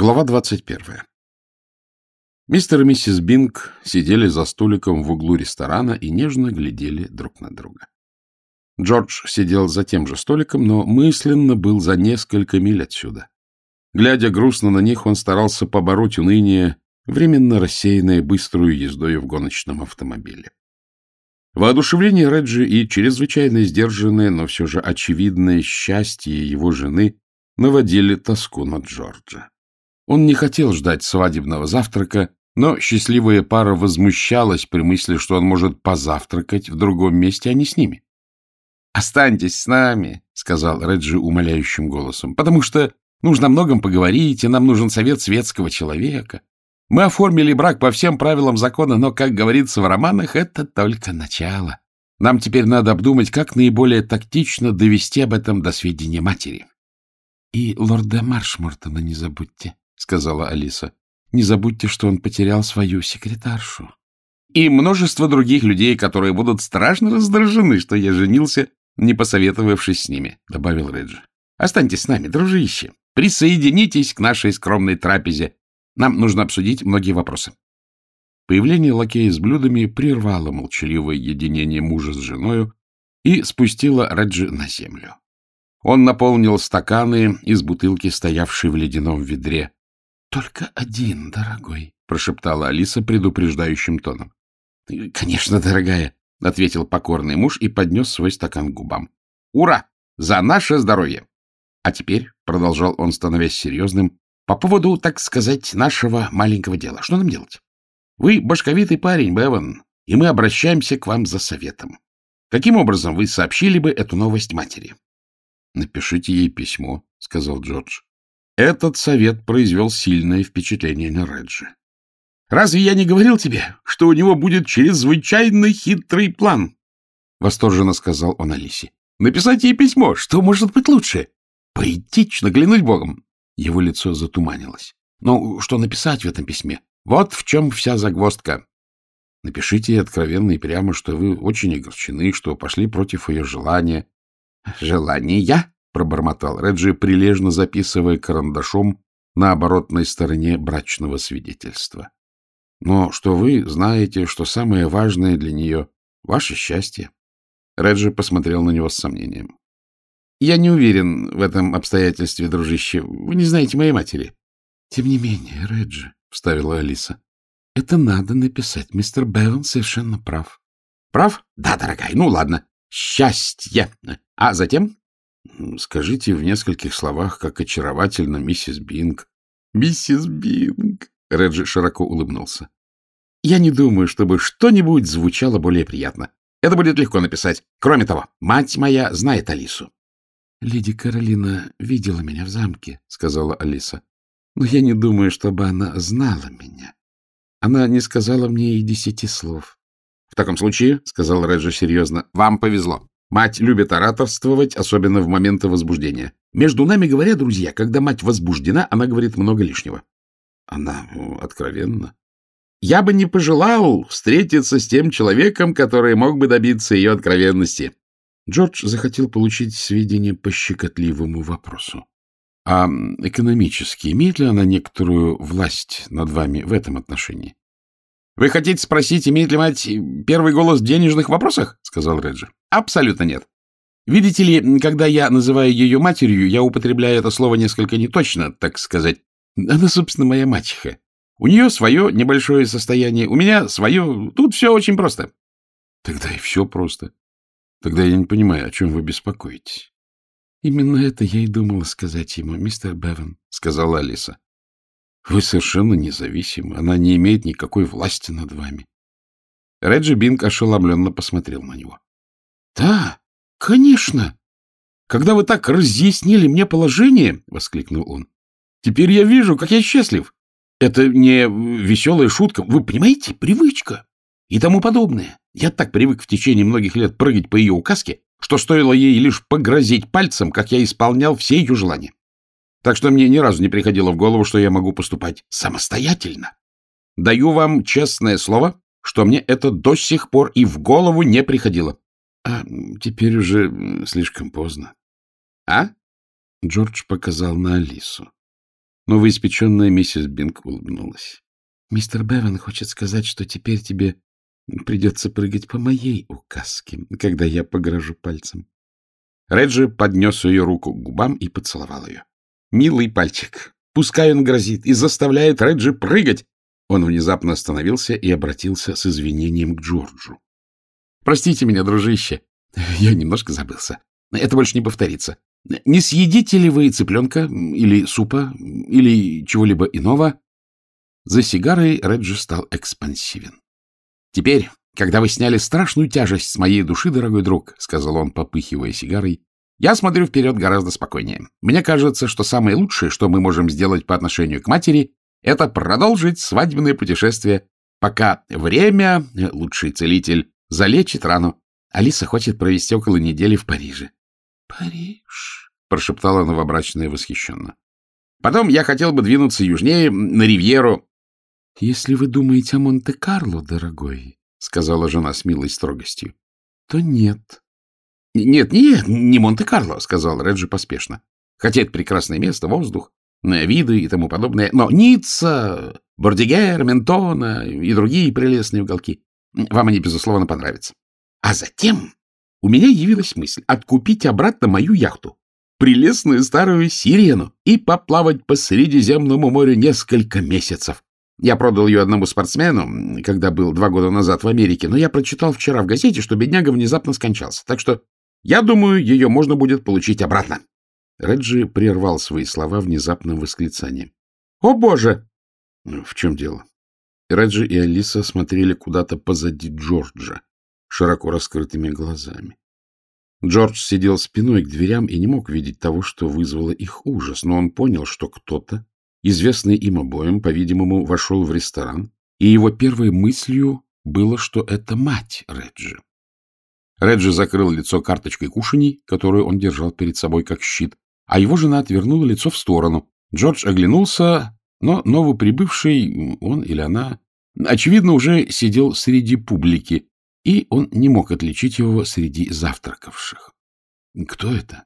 Глава 21. Мистер и миссис Бинг сидели за столиком в углу ресторана и нежно глядели друг на друга. Джордж сидел за тем же столиком, но мысленно был за несколько миль отсюда. Глядя грустно на них, он старался побороть уныние, временно рассеянное быструю ездой в гоночном автомобиле. Воодушевление Реджи и чрезвычайно сдержанное, но все же очевидное счастье его жены наводили тоску на Джорджа. Он не хотел ждать свадебного завтрака, но счастливая пара возмущалась при мысли, что он может позавтракать в другом месте, а не с ними. — Останьтесь с нами, — сказал Реджи умоляющим голосом, — потому что нужно о многом поговорить, и нам нужен совет светского человека. Мы оформили брак по всем правилам закона, но, как говорится в романах, это только начало. Нам теперь надо обдумать, как наиболее тактично довести об этом до сведения матери. — И лорда Маршмортона не забудьте, — сказала Алиса. — Не забудьте, что он потерял свою секретаршу. — И множество других людей, которые будут страшно раздражены, что я женился, не посоветовавшись с ними, — добавил Реджи. — Останьтесь с нами, дружище. Присоединитесь к нашей скромной трапезе. Нам нужно обсудить многие вопросы. Появление лакея с блюдами прервало молчаливое единение мужа с женою и спустило Реджи на землю. Он наполнил стаканы из бутылки, стоявшей в ледяном ведре. — Только один, дорогой, — прошептала Алиса предупреждающим тоном. — Конечно, дорогая, — ответил покорный муж и поднес свой стакан к губам. — Ура! За наше здоровье! А теперь, — продолжал он, становясь серьезным, — по поводу, так сказать, нашего маленького дела. Что нам делать? Вы башковитый парень, Беван, и мы обращаемся к вам за советом. Каким образом вы сообщили бы эту новость матери? — Напишите ей письмо, — сказал Джордж. Этот совет произвел сильное впечатление на Реджи. — Разве я не говорил тебе, что у него будет чрезвычайно хитрый план? — восторженно сказал он Алисе. — Написать ей письмо. Что может быть лучше? Поэтично, клянуть богом. Его лицо затуманилось. Ну, что написать в этом письме? Вот в чем вся загвоздка. Напишите ей откровенно и прямо, что вы очень огорчены, что пошли против ее желания. — Желания? — пробормотал Реджи, прилежно записывая карандашом на оборотной стороне брачного свидетельства. — Но что вы знаете, что самое важное для нее — ваше счастье. Реджи посмотрел на него с сомнением. — Я не уверен в этом обстоятельстве, дружище. Вы не знаете моей матери. — Тем не менее, Реджи, — вставила Алиса, — это надо написать. Мистер Беван совершенно прав. — Прав? Да, дорогая, ну ладно. Счастье. А затем Скажите в нескольких словах, как очаровательно миссис Бинг. Миссис Бинг. Реджи широко улыбнулся. Я не думаю, чтобы что-нибудь звучало более приятно. Это будет легко написать. Кроме того, мать моя знает Алису. — Леди Каролина видела меня в замке, — сказала Алиса. — Но я не думаю, чтобы она знала меня. Она не сказала мне и десяти слов. — В таком случае, — сказал Реджи серьезно, — вам повезло. Мать любит ораторствовать, особенно в моменты возбуждения. Между нами говоря, друзья, когда мать возбуждена, она говорит много лишнего. Она откровенна. Я бы не пожелал встретиться с тем человеком, который мог бы добиться ее откровенности. Джордж захотел получить сведения по щекотливому вопросу. А экономически имеет ли она некоторую власть над вами в этом отношении? Вы хотите спросить, имеет ли мать первый голос в денежных вопросах? — сказал Реджи. — Абсолютно нет. Видите ли, когда я называю ее матерью, я употребляю это слово несколько неточно, так сказать. Она, собственно, моя мачеха. У нее свое небольшое состояние, у меня свое. Тут все очень просто. — Тогда и все просто. Тогда я не понимаю, о чем вы беспокоитесь. — Именно это я и думала сказать ему, мистер Беван, — сказала Алиса. Вы совершенно независимы. Она не имеет никакой власти над вами. Реджи Бинг ошеломленно посмотрел на него. — Да, конечно. Когда вы так разъяснили мне положение, — воскликнул он, — теперь я вижу, как я счастлив. Это не веселая шутка, вы понимаете, привычка и тому подобное. Я так привык в течение многих лет прыгать по ее указке, что стоило ей лишь погрозить пальцем, как я исполнял все ее желания. Так что мне ни разу не приходило в голову, что я могу поступать самостоятельно. Даю вам честное слово, что мне это до сих пор и в голову не приходило. А теперь уже слишком поздно. А? Джордж показал на Алису. Новоиспеченная миссис Бинг улыбнулась. — Мистер Беван хочет сказать, что теперь тебе придется прыгать по моей указке, когда я погрожу пальцем. Реджи поднес ее руку к губам и поцеловал ее. Милый пальчик. Пускай он грозит и заставляет Реджи прыгать. Он внезапно остановился и обратился с извинением к Джорджу. — Простите меня, дружище. Я немножко забылся. Это больше не повторится. Не съедите ли вы цыпленка или супа или чего-либо иного? За сигарой Реджи стал экспансивен. — Теперь, когда вы сняли страшную тяжесть с моей души, дорогой друг, — сказал он, попыхивая сигарой, — я смотрю вперед гораздо спокойнее. Мне кажется, что самое лучшее, что мы можем сделать по отношению к матери, это продолжить свадебное путешествие, пока время, лучший целитель, залечит рану. Алиса хочет провести около недели в Париже. — Париж, — прошептала новобрачная восхищенно. — Потом я хотел бы двинуться южнее, на Ривьеру. — Если вы думаете о Монте-Карло, дорогой, — сказала жена с милой строгостью, — то нет. — Нет, нет, не Монте-Карло, — сказал Реджи поспешно. Хотя это прекрасное место, воздух, виды и тому подобное. Но Ницца, Бордигер, Ментона и другие прелестные уголки. Вам они, безусловно, понравятся. А затем у меня явилась мысль откупить обратно мою яхту, прелестную старую сирену, и поплавать по Средиземному морю несколько месяцев. Я продал ее одному спортсмену, когда был два года назад в Америке, но я прочитал вчера в газете, что бедняга внезапно скончался. Так что, я думаю, ее можно будет получить обратно. Реджи прервал свои слова внезапным восклицанием. — О, боже! — В чем дело? Реджи и Алиса смотрели куда-то позади Джорджа, широко раскрытыми глазами. Джордж сидел спиной к дверям и не мог видеть того, что вызвало их ужас, но он понял, что кто-то, известный им обоим, по-видимому, вошел в ресторан, и его первой мыслью было, что это мать Реджи. Реджи закрыл лицо карточкой кушаний, которую он держал перед собой как щит, а его жена отвернула лицо в сторону. Джордж оглянулся, но новоприбывший, он или она, очевидно, уже сидел среди публики, и он не мог отличить его среди завтракавших. Кто это?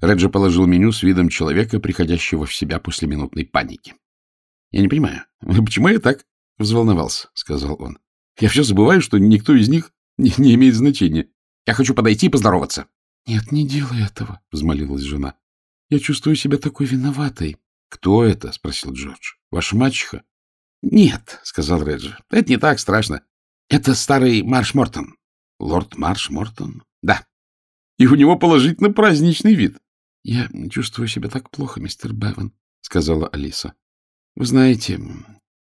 Реджи положил меню с видом человека, приходящего в себя после минутной паники. — Я не понимаю, почему я так взволновался, — сказал он. — Я все забываю, что никто из них не, имеет значения. Я хочу подойти и поздороваться. — Нет, не делай этого, — взмолилась жена. — Я чувствую себя такой виноватой. — Кто это? — спросил Джордж. — Ваша мачеха? — Нет, — сказал Реджи. — Это не так страшно. Это старый Марш Мортон. — Лорд Марш Мортон? — Да. И у него положительно праздничный вид. — Я чувствую себя так плохо, мистер Беван, — сказала Алиса. — Вы знаете,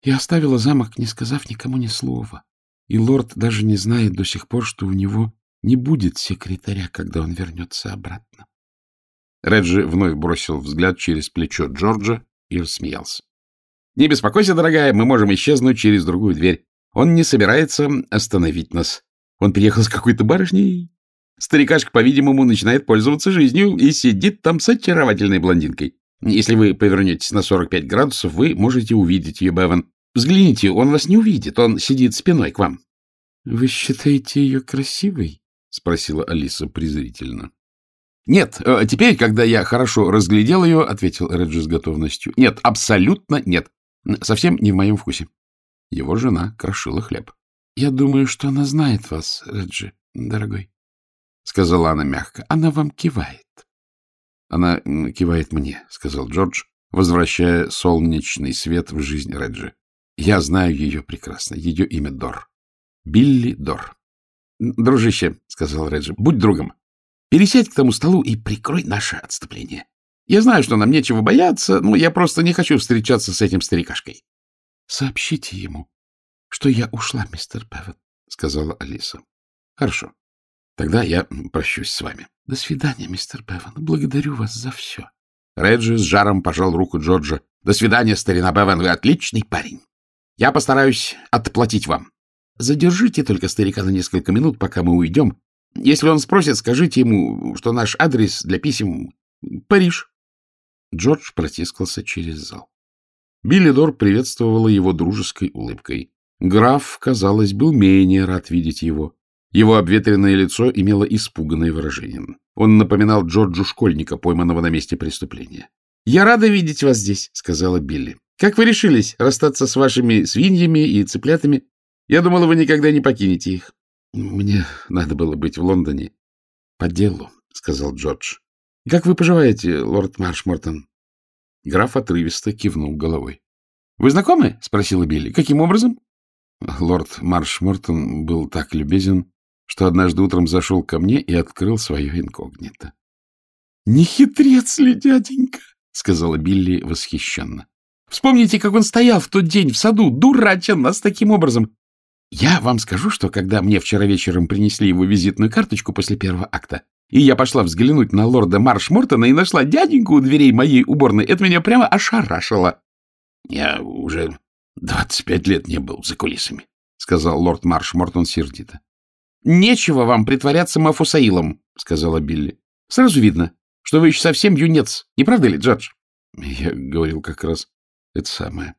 я оставила замок, не сказав никому ни слова. И лорд даже не знает до сих пор, что у него не будет секретаря, когда он вернется обратно. Реджи вновь бросил взгляд через плечо Джорджа и рассмеялся. — Не беспокойся, дорогая, мы можем исчезнуть через другую дверь. Он не собирается остановить нас. Он приехал с какой-то барышней. Старикашка, по-видимому, начинает пользоваться жизнью и сидит там с очаровательной блондинкой. Если вы повернетесь на 45 градусов, вы можете увидеть ее, Беван. Взгляните, он вас не увидит, он сидит спиной к вам. — Вы считаете ее красивой? — спросила Алиса презрительно. «Нет, э, теперь, когда я хорошо разглядел ее, — ответил Реджи с готовностью, — нет, абсолютно нет. Совсем не в моем вкусе». Его жена крошила хлеб. — Я думаю, что она знает вас, Реджи, дорогой, — сказала она мягко. — Она вам кивает. — Она кивает мне, — сказал Джордж, возвращая солнечный свет в жизнь Реджи. — Я знаю ее прекрасно. Ее имя Дор. Билли Дор. — Дружище, — сказал Реджи, — будь другом. Пересядь к тому столу и прикрой наше отступление. Я знаю, что нам нечего бояться, но я просто не хочу встречаться с этим старикашкой. — Сообщите ему, что я ушла, мистер Певет, — сказала Алиса. — Хорошо. Тогда я прощусь с вами. — До свидания, мистер Беван. Благодарю вас за все. Реджи с жаром пожал руку Джорджа. — До свидания, старина Беван. Вы отличный парень. Я постараюсь отплатить вам. Задержите только старика на несколько минут, пока мы уйдем, если он спросит, скажите ему, что наш адрес для писем — Париж. Джордж протискался через зал. Билли Дор приветствовала его дружеской улыбкой. Граф, казалось, был менее рад видеть его. Его обветренное лицо имело испуганное выражение. Он напоминал Джорджу школьника, пойманного на месте преступления. Я рада видеть вас здесь, — сказала Билли. — Как вы решились расстаться с вашими свиньями и цыплятами? Я думала, вы никогда не покинете их. — Мне надо было быть в Лондоне по делу, — сказал Джордж. — Как вы поживаете, лорд Маршмортон? Граф отрывисто кивнул головой. — Вы знакомы? — спросила Билли. — Каким образом? Лорд Маршмортон был так любезен, что однажды утром зашел ко мне и открыл свое инкогнито. — Не хитрец ли, дяденька? — сказала Билли восхищенно. — Вспомните, как он стоял в тот день в саду, дурачен нас таким образом. Я вам скажу, что когда мне вчера вечером принесли его визитную карточку после первого акта, и я пошла взглянуть на лорда Маршмортона и нашла дяденьку у дверей моей уборной, это меня прямо ошарашило. — Я уже двадцать пять лет не был за кулисами, — сказал лорд Маршмортон сердито. — Нечего вам притворяться Мафусаилом, — сказала Билли. — Сразу видно, что вы еще совсем юнец. Не правда ли, Джордж? Я говорил как раз это самое.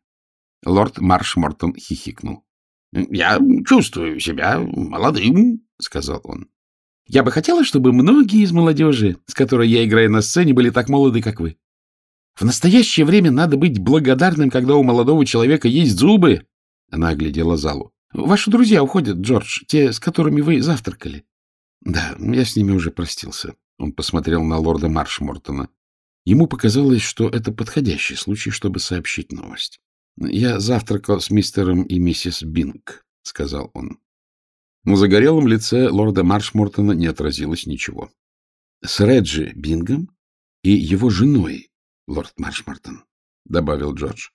Лорд Маршмортон хихикнул. — Я чувствую себя молодым, — сказал он. — Я бы хотела, чтобы многие из молодежи, с которой я играю на сцене, были так молоды, как вы. В настоящее время надо быть благодарным, когда у молодого человека есть зубы. Она оглядела залу. — Ваши друзья уходят, Джордж, те, с которыми вы завтракали. — Да, я с ними уже простился. Он посмотрел на лорда Маршмортона. Ему показалось, что это подходящий случай, чтобы сообщить новость. «Я завтракал с мистером и миссис Бинг», — сказал он. На загорелом лице лорда Маршмортона не отразилось ничего. «С Реджи Бингом и его женой, лорд Маршмортон», — добавил Джордж.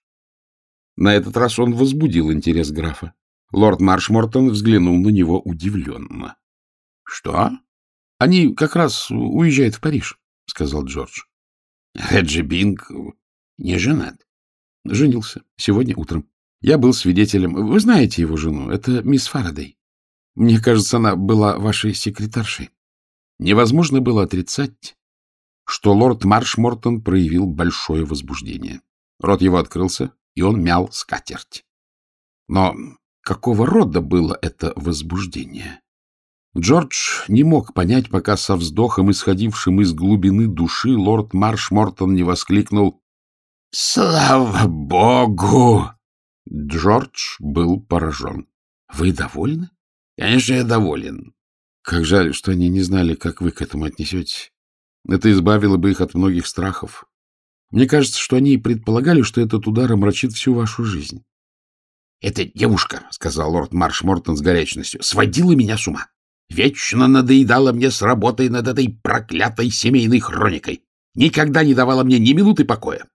На этот раз он возбудил интерес графа. Лорд Маршмортон взглянул на него удивленно. — Что? — Они как раз уезжают в Париж, — сказал Джордж. — Реджи Бинг не женат. Женился. Сегодня утром. Я был свидетелем. Вы знаете его жену. Это мисс Фарадей. Мне кажется, она была вашей секретаршей. Невозможно было отрицать, что лорд Маршмортон проявил большое возбуждение. Рот его открылся, и он мял скатерть. Но какого рода было это возбуждение? Джордж не мог понять, пока со вздохом, исходившим из глубины души, лорд Маршмортон не воскликнул Слава богу! Джордж был поражен. — Вы довольны? — Конечно, я доволен. — Как жаль, что они не знали, как вы к этому отнесетесь. Это избавило бы их от многих страхов. Мне кажется, что они предполагали, что этот удар омрачит всю вашу жизнь. — Эта девушка, — сказал лорд Маршмортон с горячностью, — сводила меня с ума. Вечно надоедала мне с работой над этой проклятой семейной хроникой. Никогда не давала мне ни минуты покоя. —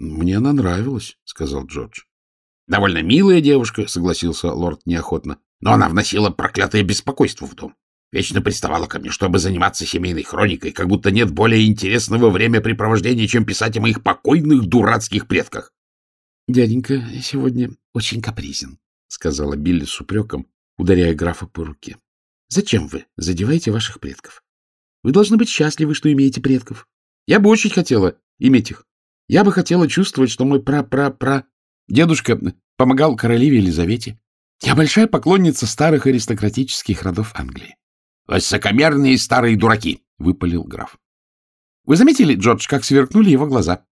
Мне она нравилась, — сказал Джордж. — Довольно милая девушка, — согласился лорд неохотно. — Но она вносила проклятое беспокойство в дом. Вечно приставала ко мне, чтобы заниматься семейной хроникой, как будто нет более интересного времяпрепровождения, чем писать о моих покойных дурацких предках. — Дяденька сегодня очень капризен, — сказала Билли с упреком, ударяя графа по руке. — Зачем вы задеваете ваших предков? Вы должны быть счастливы, что имеете предков. Я бы очень хотела иметь их. Я бы хотела чувствовать, что мой пра-пра-пра... Дедушка помогал королеве Елизавете. Я большая поклонница старых аристократических родов Англии. — Высокомерные старые дураки! — выпалил граф. Вы заметили, Джордж, как сверкнули его глаза?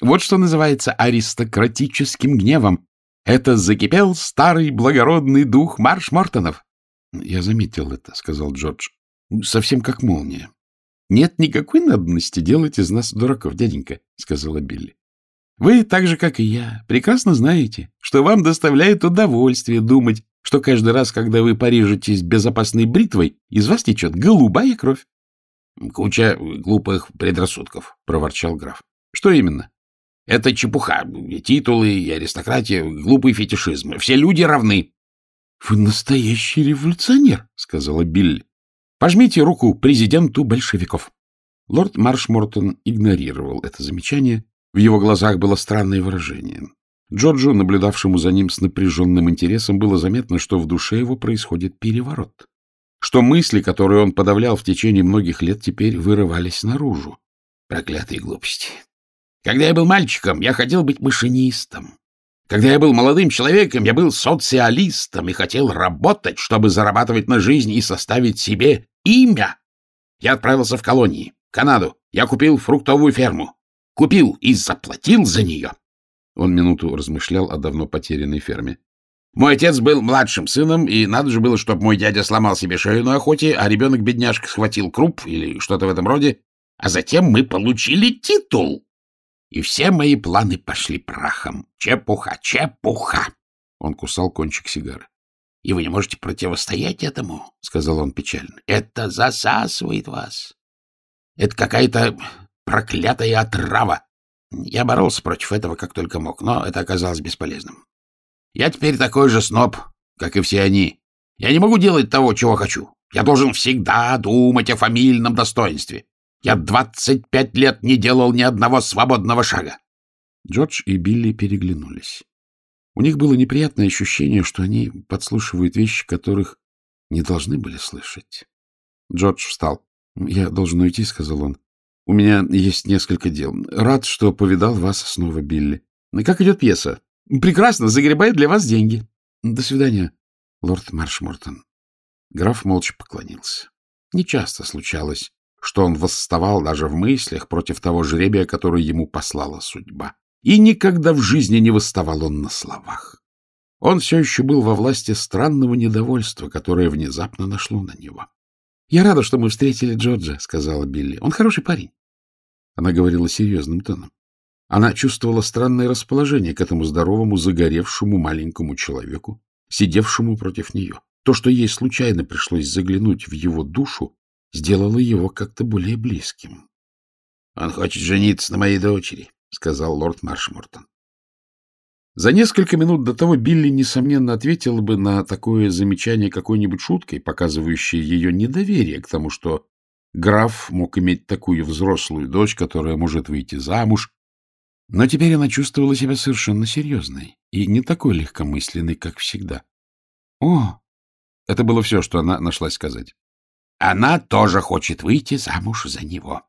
Вот что называется аристократическим гневом. Это закипел старый благородный дух Марш Мортонов. — Я заметил это, — сказал Джордж. — Совсем как молния. — Нет никакой надобности делать из нас дураков, дяденька, — сказала Билли. — Вы, так же, как и я, прекрасно знаете, что вам доставляет удовольствие думать, что каждый раз, когда вы порежетесь безопасной бритвой, из вас течет голубая кровь. — Куча глупых предрассудков, — проворчал граф. — Что именно? — Это чепуха. Титулы и аристократия, глупый фетишизм. Все люди равны. — Вы настоящий революционер, — сказала Билли. Пожмите руку президенту большевиков. Лорд Маршмортон игнорировал это замечание. В его глазах было странное выражение. Джорджу, наблюдавшему за ним с напряженным интересом, было заметно, что в душе его происходит переворот. Что мысли, которые он подавлял в течение многих лет, теперь вырывались наружу. Проклятые глупости. Когда я был мальчиком, я хотел быть машинистом. Когда я был молодым человеком, я был социалистом и хотел работать, чтобы зарабатывать на жизнь и составить себе имя. Я отправился в колонии, Канаду. Я купил фруктовую ферму. Купил и заплатил за нее. Он минуту размышлял о давно потерянной ферме. Мой отец был младшим сыном, и надо же было, чтобы мой дядя сломал себе шею на охоте, а ребенок-бедняжка схватил круп или что-то в этом роде. А затем мы получили титул. И все мои планы пошли прахом. Чепуха, чепуха. Он кусал кончик сигары. — И вы не можете противостоять этому, — сказал он печально. — Это засасывает вас. Это какая-то проклятая отрава. Я боролся против этого как только мог, но это оказалось бесполезным. Я теперь такой же сноб, как и все они. Я не могу делать того, чего хочу. Я должен всегда думать о фамильном достоинстве. Я двадцать пять лет не делал ни одного свободного шага. Джордж и Билли переглянулись. У них было неприятное ощущение, что они подслушивают вещи, которых не должны были слышать. Джордж встал. — Я должен уйти, — сказал он. — У меня есть несколько дел. Рад, что повидал вас снова, Билли. — Как идет пьеса? — Прекрасно, загребает для вас деньги. — До свидания, лорд Маршмортон. Граф молча поклонился. Нечасто случалось, что он восставал даже в мыслях против того жребия, который ему послала судьба. И никогда в жизни не восставал он на словах. Он все еще был во власти странного недовольства, которое внезапно нашло на него. — Я рада, что мы встретили Джорджа, — сказала Билли. — Он хороший парень. Она говорила серьезным тоном. Она чувствовала странное расположение к этому здоровому, загоревшему маленькому человеку, сидевшему против нее. То, что ей случайно пришлось заглянуть в его душу, сделало его как-то более близким. — Он хочет жениться на моей дочери, — сказал лорд Маршмортон. За несколько минут до того Билли, несомненно, ответила бы на такое замечание какой-нибудь шуткой, показывающей ее недоверие к тому, что граф мог иметь такую взрослую дочь, которая может выйти замуж, но теперь она чувствовала себя совершенно серьезной и не такой легкомысленной, как всегда. «О!» — это было все, что она нашлась сказать. «Она тоже хочет выйти замуж за него».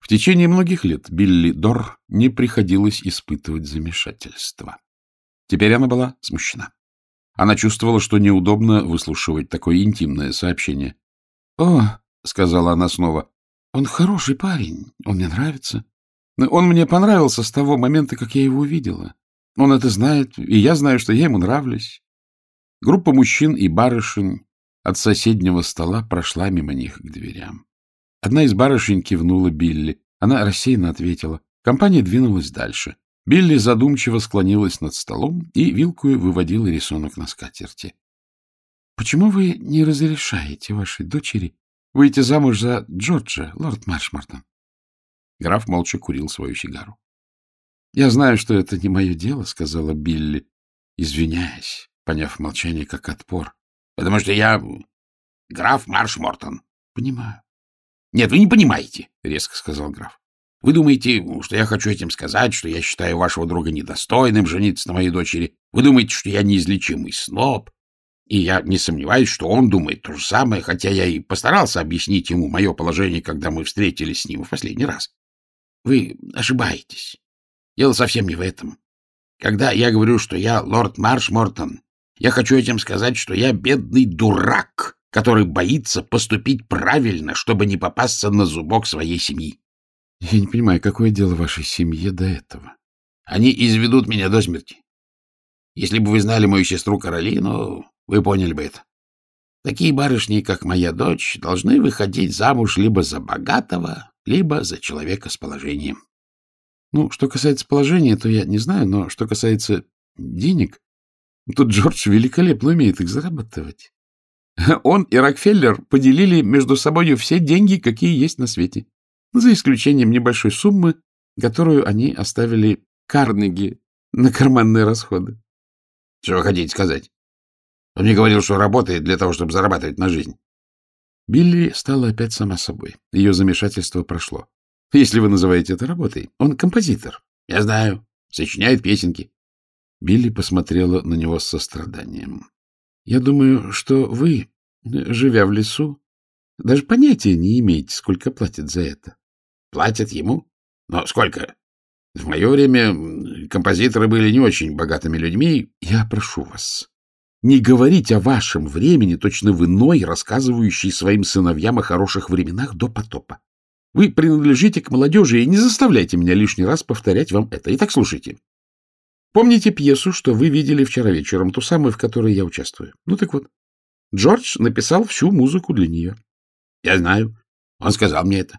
В течение многих лет Билли Дор не приходилось испытывать замешательства. Теперь она была смущена. Она чувствовала, что неудобно выслушивать такое интимное сообщение. «О!» — сказала она снова. «Он хороший парень, он мне нравится. Он мне понравился с того момента, как я его увидела. Он это знает, и я знаю, что я ему нравлюсь. Группа мужчин и барышень от соседнего стола прошла мимо них к дверям. Одна из барышень кивнула Билли. Она рассеянно ответила. Компания двинулась дальше. Билли задумчиво склонилась над столом и вилкою выводила рисунок на скатерти. — Почему вы не разрешаете вашей дочери выйти замуж за Джорджа, лорд Маршмартон? Граф молча курил свою сигару. — Я знаю, что это не мое дело, — сказала Билли, извиняясь, поняв молчание как отпор. — Потому что я граф Маршмортон. — Понимаю. — Нет, вы не понимаете, — резко сказал граф. — Вы думаете, что я хочу этим сказать, что я считаю вашего друга недостойным жениться на моей дочери? Вы думаете, что я неизлечимый сноб? И я не сомневаюсь, что он думает то же самое, хотя я и постарался объяснить ему мое положение, когда мы встретились с ним в последний раз. Вы ошибаетесь. Дело совсем не в этом. Когда я говорю, что я лорд Маршмортон, я хочу этим сказать, что я бедный дурак, который боится поступить правильно, чтобы не попасться на зубок своей семьи. Я не понимаю, какое дело вашей семье до этого? Они изведут меня до смерти. Если бы вы знали мою сестру Каролину, вы поняли бы это. Такие барышни, как моя дочь, должны выходить замуж либо за богатого, либо за человека с положением. Ну, что касается положения, то я не знаю, но что касается денег, то Джордж великолепно умеет их зарабатывать. Он и Рокфеллер поделили между собой все деньги, какие есть на свете, за исключением небольшой суммы, которую они оставили Карнеги на карманные расходы. — Что вы хотите сказать? Он мне говорил, что работает для того, чтобы зарабатывать на жизнь. Билли стала опять сама собой. Ее замешательство прошло. Если вы называете это работой, он композитор. Я знаю. Сочиняет песенки. Билли посмотрела на него с состраданием. Я думаю, что вы, живя в лесу, даже понятия не имеете, сколько платят за это. Платят ему? Но сколько? В мое время композиторы были не очень богатыми людьми. Я прошу вас, не говорить о вашем времени, точно в иной, рассказывающий своим сыновьям о хороших временах до потопа. Вы принадлежите к молодежи, и не заставляйте меня лишний раз повторять вам это. Итак, слушайте. Помните пьесу, что вы видели вчера вечером, ту самую, в которой я участвую? Ну так вот, Джордж написал всю музыку для нее. Я знаю. Он сказал мне это.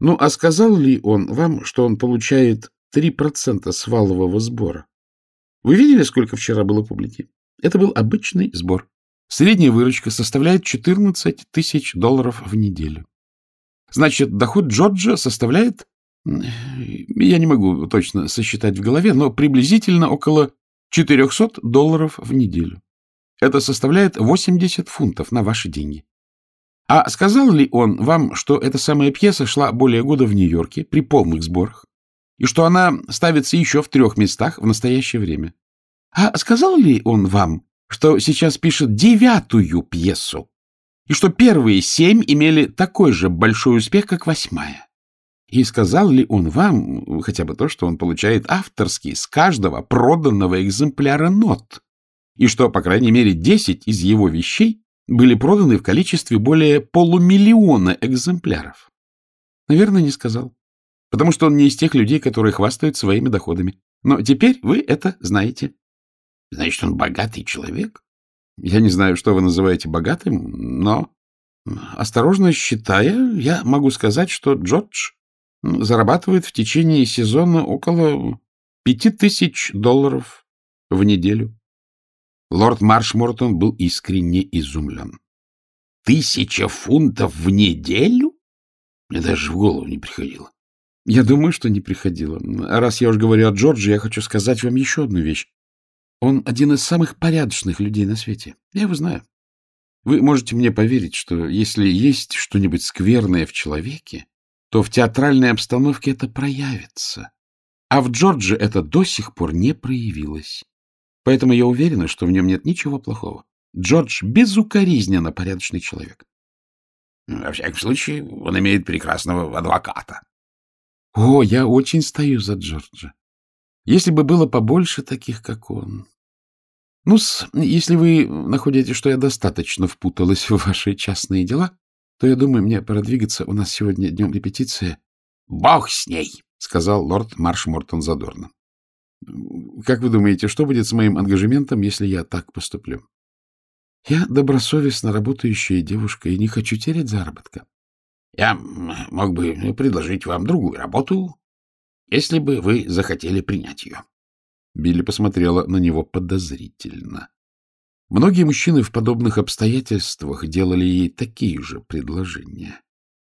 Ну, а сказал ли он вам, что он получает 3% с валового сбора? Вы видели, сколько вчера было публики? Это был обычный сбор. Средняя выручка составляет 14 тысяч долларов в неделю. Значит, доход Джорджа составляет, я не могу точно сосчитать в голове, но приблизительно около 400 долларов в неделю. Это составляет 80 фунтов на ваши деньги. А сказал ли он вам, что эта самая пьеса шла более года в Нью-Йорке при полных сборах, и что она ставится еще в трех местах в настоящее время? А сказал ли он вам, что сейчас пишет девятую пьесу, и что первые семь имели такой же большой успех, как восьмая? И сказал ли он вам хотя бы то, что он получает авторский с каждого проданного экземпляра нот, и что, по крайней мере, десять из его вещей были проданы в количестве более полумиллиона экземпляров? Наверное, не сказал, потому что он не из тех людей, которые хвастают своими доходами. Но теперь вы это знаете. Значит, он богатый человек? Я не знаю, что вы называете богатым, но, осторожно считая, я могу сказать, что Джордж зарабатывает в течение сезона около пяти тысяч долларов в неделю. Лорд Маршмортон был искренне изумлен. Тысяча фунтов в неделю? Мне даже в голову не приходило. Я думаю, что не приходило. раз я уж говорю о Джордже, я хочу сказать вам еще одну вещь. Он один из самых порядочных людей на свете. Я его знаю. Вы можете мне поверить, что если есть что-нибудь скверное в человеке, то в театральной обстановке это проявится. А в Джордже это до сих пор не проявилось. Поэтому я уверена, что в нем нет ничего плохого. Джордж безукоризненно порядочный человек. Во всяком случае, он имеет прекрасного адвоката. О, я очень стою за Джорджа. Если бы было побольше таких, как он ну если вы находите, что я достаточно впуталась в ваши частные дела, то, я думаю, мне пора двигаться. У нас сегодня днем репетиция. — Бог с ней! — сказал лорд Маршмортон задорно. — Как вы думаете, что будет с моим ангажементом, если я так поступлю? — Я добросовестно работающая девушка и не хочу терять заработка. — Я мог бы предложить вам другую работу, если бы вы захотели принять ее. Билли посмотрела на него подозрительно. Многие мужчины в подобных обстоятельствах делали ей такие же предложения.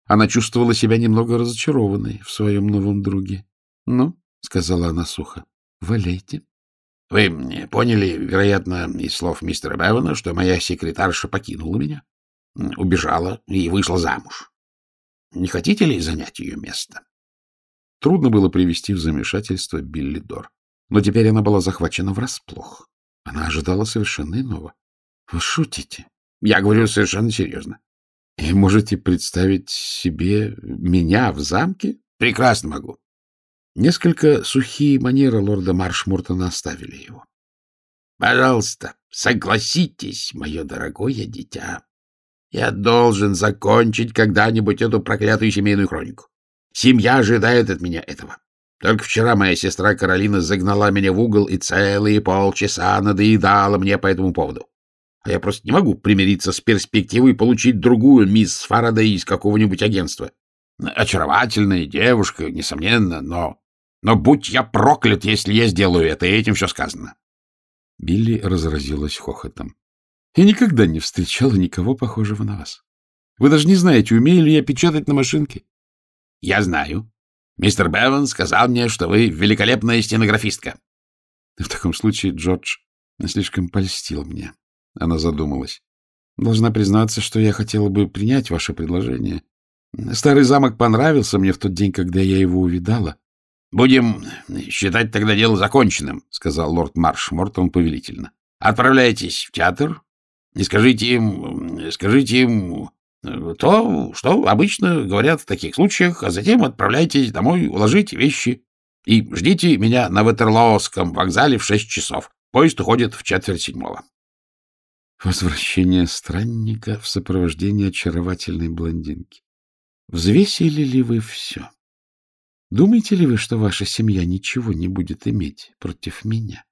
Она чувствовала себя немного разочарованной в своем новом друге. — Ну, — сказала она сухо, — валяйте. — Вы поняли, вероятно, из слов мистера Бевана, что моя секретарша покинула меня, убежала и вышла замуж. Не хотите ли занять ее место? Трудно было привести в замешательство Билли Дор. Но теперь она была захвачена врасплох. Она ожидала совершенно иного. — Вы шутите? — Я говорю совершенно серьезно. — И можете представить себе меня в замке? — Прекрасно могу. Несколько сухие манеры лорда Маршмуртона оставили его. — Пожалуйста, согласитесь, мое дорогое дитя. Я должен закончить когда-нибудь эту проклятую семейную хронику. Семья ожидает от меня этого. Только вчера моя сестра Каролина загнала меня в угол и целые полчаса надоедала мне по этому поводу. А я просто не могу примириться с перспективой получить другую мисс Фарадей из какого-нибудь агентства. Очаровательная девушка, несомненно, но... Но будь я проклят, если я сделаю это, и этим все сказано. Билли разразилась хохотом. Я никогда не встречала никого похожего на вас. Вы даже не знаете, умею ли я печатать на машинке. — Я знаю, Мистер Беван сказал мне, что вы великолепная стенографистка. В таком случае Джордж слишком польстил мне. Она задумалась. Должна признаться, что я хотела бы принять ваше предложение. Старый замок понравился мне в тот день, когда я его увидала. — Будем считать тогда дело законченным, — сказал лорд Марш Мортон повелительно. — Отправляйтесь в театр и скажите им, скажите им, то, что обычно говорят в таких случаях, а затем отправляйтесь домой, уложите вещи и ждите меня на Ватерлоосском вокзале в шесть часов. Поезд уходит в четверть седьмого. Возвращение странника в сопровождении очаровательной блондинки. Взвесили ли вы все? Думаете ли вы, что ваша семья ничего не будет иметь против меня?